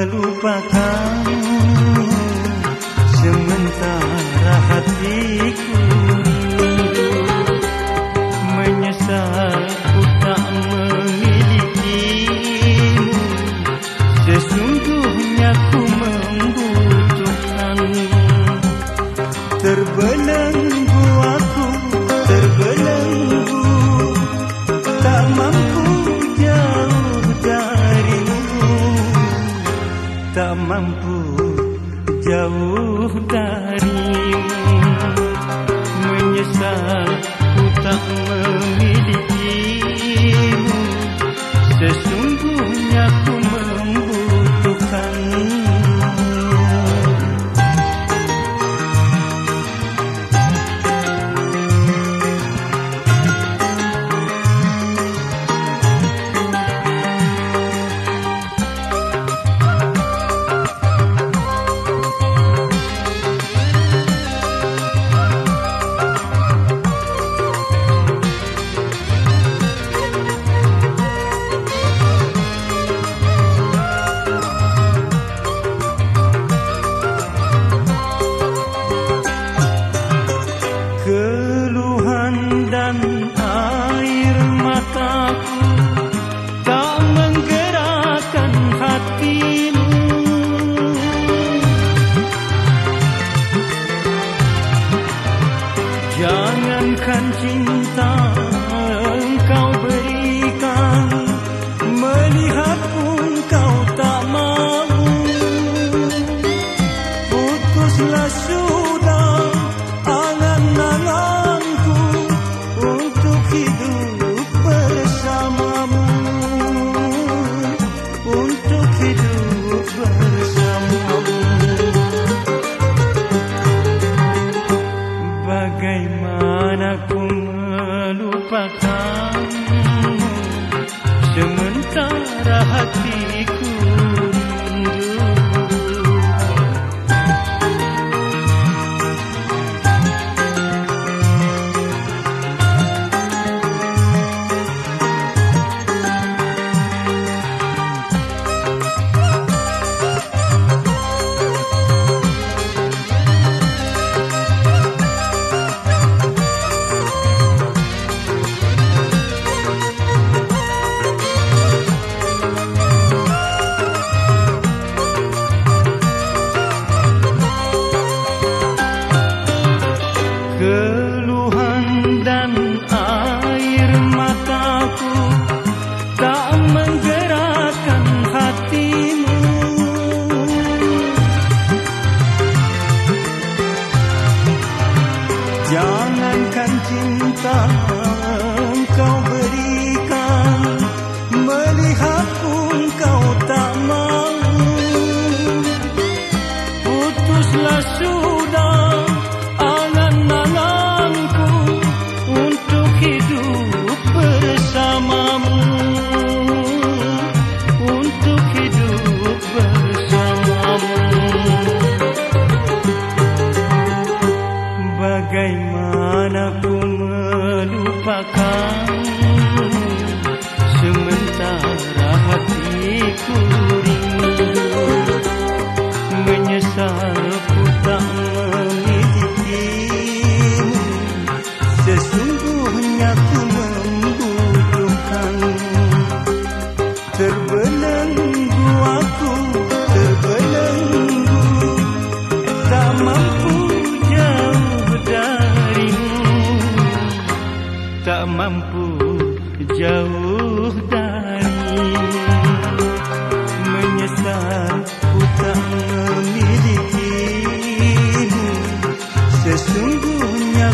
melupakanmu. Sementara hatiku menyesal ku tak memilikimu. Sesungguhnya ku membutuhkanmu. Terbelenggu tak mampu jauh dari menyesal ku tak memiliki sementara hatiku jauh dari menyesal ku tak memilikimu. Sesungguhnya